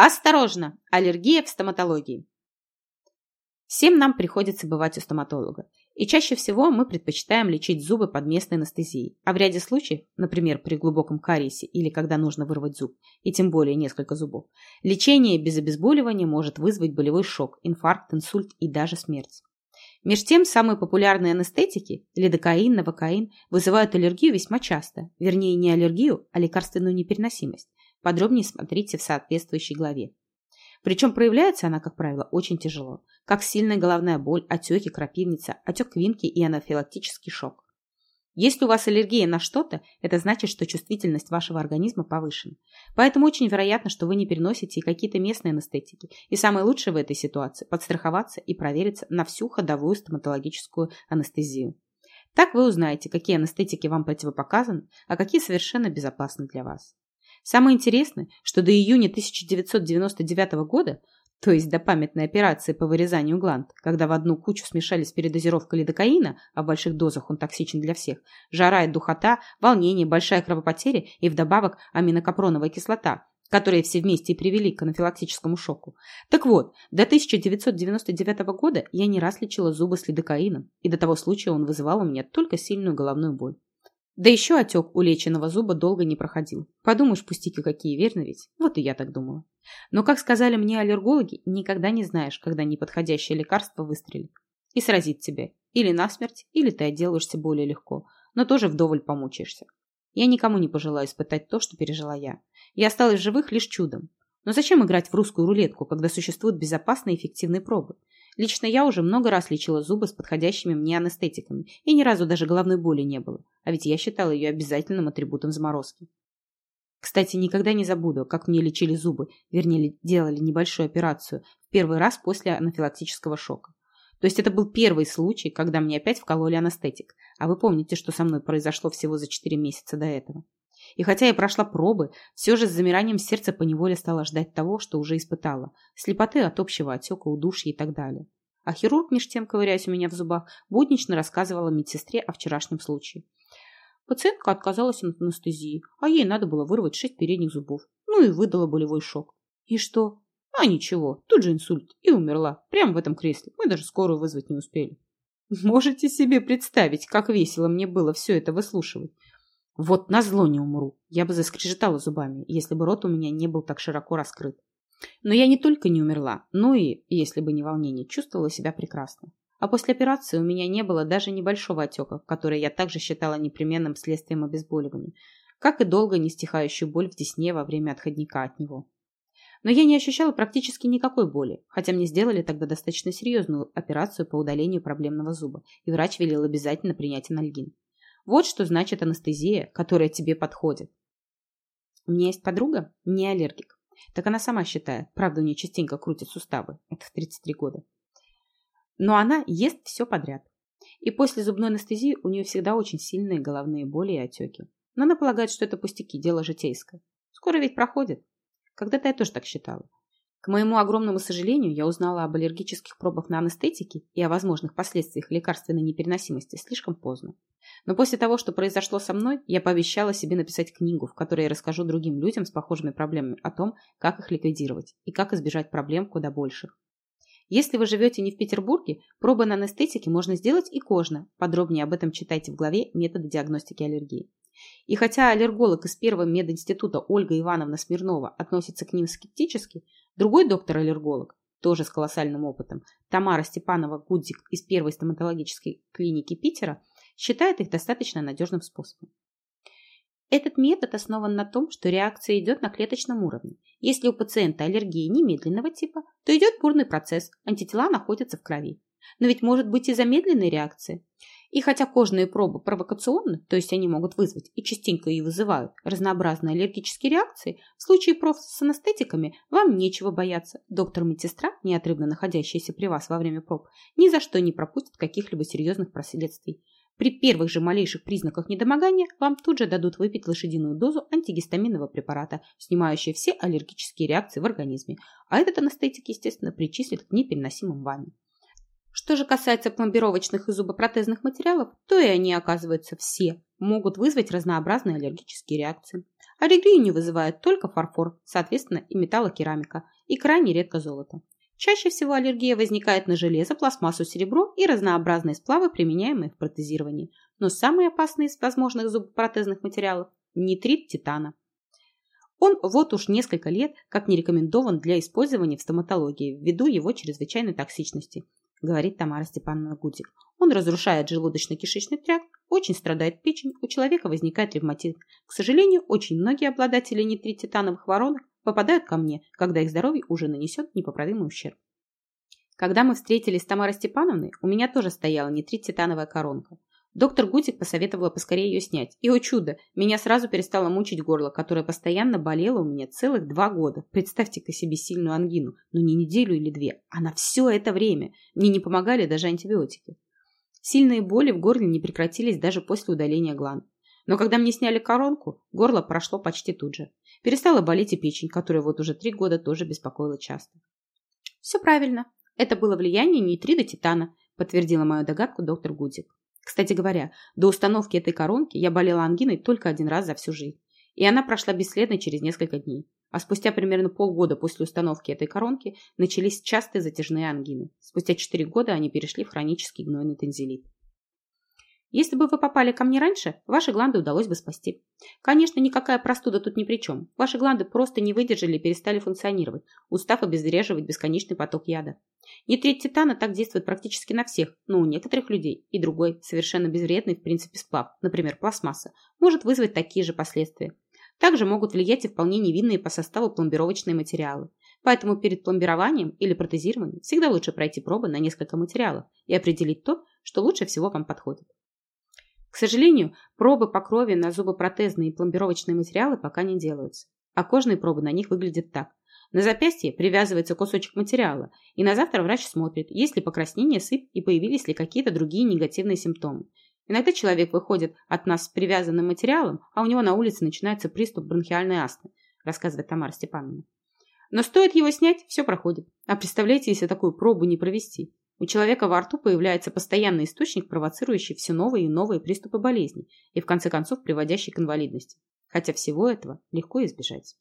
Осторожно! Аллергия в стоматологии. Всем нам приходится бывать у стоматолога. И чаще всего мы предпочитаем лечить зубы под местной анестезией. А в ряде случаев, например, при глубоком кариесе или когда нужно вырвать зуб, и тем более несколько зубов, лечение без обезболивания может вызвать болевой шок, инфаркт, инсульт и даже смерть. Меж тем, самые популярные анестетики, лидокаин, новокаин, вызывают аллергию весьма часто. Вернее, не аллергию, а лекарственную непереносимость. Подробнее смотрите в соответствующей главе. Причем проявляется она, как правило, очень тяжело, как сильная головная боль, отеки, крапивница, отек квинки и анафилактический шок. Если у вас аллергия на что-то, это значит, что чувствительность вашего организма повышена. Поэтому очень вероятно, что вы не переносите и какие-то местные анестетики. И самое лучшее в этой ситуации – подстраховаться и провериться на всю ходовую стоматологическую анестезию. Так вы узнаете, какие анестетики вам противопоказаны, а какие совершенно безопасны для вас. Самое интересное, что до июня 1999 года, то есть до памятной операции по вырезанию гланд, когда в одну кучу смешались передозировка лидокаина, а в больших дозах он токсичен для всех, жара и духота, волнение, большая кровопотеря и вдобавок аминокапроновая кислота, которые все вместе и привели к анафилактическому шоку. Так вот, до 1999 года я не раз лечила зубы с лидокаином, и до того случая он вызывал у меня только сильную головную боль. Да еще отек у леченого зуба долго не проходил. Подумаешь, пустяки какие, верно ведь? Вот и я так думала. Но, как сказали мне аллергологи, никогда не знаешь, когда неподходящее лекарство выстрелит. И сразит тебя. Или насмерть, или ты отделаешься более легко. Но тоже вдоволь помучаешься. Я никому не пожелаю испытать то, что пережила я. Я осталась живых лишь чудом. Но зачем играть в русскую рулетку, когда существуют безопасные и эффективные пробы? Лично я уже много раз лечила зубы с подходящими мне анестетиками, и ни разу даже головной боли не было, а ведь я считала ее обязательным атрибутом заморозки. Кстати, никогда не забуду, как мне лечили зубы, вернее, делали небольшую операцию в первый раз после анафилактического шока. То есть это был первый случай, когда мне опять вкололи анестетик, а вы помните, что со мной произошло всего за 4 месяца до этого. И хотя я прошла пробы, все же с замиранием сердца поневоле стала ждать того, что уже испытала. Слепоты от общего отека, удушья и так далее. А хирург, меж тем ковыряясь у меня в зубах, буднично рассказывала медсестре о вчерашнем случае. Пациентка отказалась от анестезии, а ей надо было вырвать шесть передних зубов. Ну и выдала болевой шок. И что? А ничего, тут же инсульт. И умерла. Прямо в этом кресле. Мы даже скорую вызвать не успели. Можете себе представить, как весело мне было все это выслушивать. Вот назло не умру. Я бы заскрежетала зубами, если бы рот у меня не был так широко раскрыт. Но я не только не умерла, но и, если бы не волнение, чувствовала себя прекрасно. А после операции у меня не было даже небольшого отека, который я также считала непременным следствием обезболивания, как и долго не стихающую боль в десне во время отходника от него. Но я не ощущала практически никакой боли, хотя мне сделали тогда достаточно серьезную операцию по удалению проблемного зуба, и врач велел обязательно принять анальгин. Вот что значит анестезия, которая тебе подходит. У меня есть подруга, не аллергик. Так она сама считает. Правда, у нее частенько крутит суставы. Это в 33 года. Но она ест все подряд. И после зубной анестезии у нее всегда очень сильные головные боли и отеки. Но она полагает, что это пустяки, дело житейское. Скоро ведь проходит. Когда-то я тоже так считала. К моему огромному сожалению, я узнала об аллергических пробах на анестетики и о возможных последствиях лекарственной непереносимости слишком поздно. Но после того, что произошло со мной, я пообещала себе написать книгу, в которой я расскажу другим людям с похожими проблемами о том, как их ликвидировать и как избежать проблем куда больших. Если вы живете не в Петербурге, пробы на анестетики можно сделать и кожно. Подробнее об этом читайте в главе «Методы диагностики аллергии». И хотя аллерголог из первого мединститута Ольга Ивановна Смирнова относится к ним скептически, другой доктор-аллерголог, тоже с колоссальным опытом, Тамара Степанова-Гудзик из первой стоматологической клиники Питера, считает их достаточно надежным способом. Этот метод основан на том, что реакция идет на клеточном уровне. Если у пациента аллергия немедленного типа, то идет бурный процесс, антитела находятся в крови. Но ведь может быть и замедленная реакция. И хотя кожные пробы провокационны, то есть они могут вызвать и частенько и вызывают разнообразные аллергические реакции, в случае проф с анестетиками вам нечего бояться. Доктор-медсестра, неотрывно находящаяся при вас во время проб, ни за что не пропустит каких-либо серьезных последствий. При первых же малейших признаках недомогания вам тут же дадут выпить лошадиную дозу антигистаминного препарата, снимающего все аллергические реакции в организме, а этот анестетик, естественно, причислит к непереносимым вами. Что же касается пломбировочных и зубопротезных материалов, то и они, оказываются, все могут вызвать разнообразные аллергические реакции. Аллергию не вызывает только фарфор, соответственно и металлокерамика, и крайне редко золото. Чаще всего аллергия возникает на железо, пластмассу, серебро и разнообразные сплавы, применяемые в протезировании. Но самый опасный из возможных зубопротезных материалов – нитрит титана. Он вот уж несколько лет как не рекомендован для использования в стоматологии ввиду его чрезвычайной токсичности, говорит Тамара Степановна Гудик. Он разрушает желудочно-кишечный тракт, очень страдает печень, у человека возникает ревматизм. К сожалению, очень многие обладатели нитрититановых воронок попадают ко мне, когда их здоровье уже нанесет непоправимый ущерб. Когда мы встретились с Тамарой Степановной, у меня тоже стояла нитрит-титановая коронка. Доктор Гутик посоветовала поскорее ее снять. И, о чудо, меня сразу перестало мучить горло, которое постоянно болело у меня целых два года. Представьте-ка себе сильную ангину. Ну, не неделю или две, а на все это время. Мне не помогали даже антибиотики. Сильные боли в горле не прекратились даже после удаления гланд. Но когда мне сняли коронку, горло прошло почти тут же. Перестала болеть и печень, которая вот уже три года тоже беспокоила часто. Все правильно. Это было влияние нейтрида титана, подтвердила мою догадку доктор Гудик. Кстати говоря, до установки этой коронки я болела ангиной только один раз за всю жизнь. И она прошла бесследно через несколько дней. А спустя примерно полгода после установки этой коронки начались частые затяжные ангины. Спустя 4 года они перешли в хронический гнойный танзелит. Если бы вы попали ко мне раньше, ваши гланды удалось бы спасти. Конечно, никакая простуда тут ни при чем. Ваши гланды просто не выдержали и перестали функционировать, устав обезвреживать бесконечный поток яда. Нитрит титана так действует практически на всех, но у некоторых людей и другой, совершенно безвредный в принципе сплав, например, пластмасса, может вызвать такие же последствия. Также могут влиять и вполне невинные по составу пломбировочные материалы. Поэтому перед пломбированием или протезированием всегда лучше пройти пробы на несколько материалов и определить то, что лучше всего вам подходит. К сожалению, пробы по крови на зубопротезные и пломбировочные материалы пока не делаются, а кожные пробы на них выглядят так. На запястье привязывается кусочек материала, и на завтра врач смотрит, есть ли покраснение, сыпь и появились ли какие-то другие негативные симптомы. Иногда человек выходит от нас с привязанным материалом, а у него на улице начинается приступ бронхиальной астмы, рассказывает Тамара Степановна. Но стоит его снять, все проходит. А представляете, если такую пробу не провести? У человека во рту появляется постоянный источник, провоцирующий все новые и новые приступы болезни и в конце концов приводящий к инвалидности. Хотя всего этого легко избежать.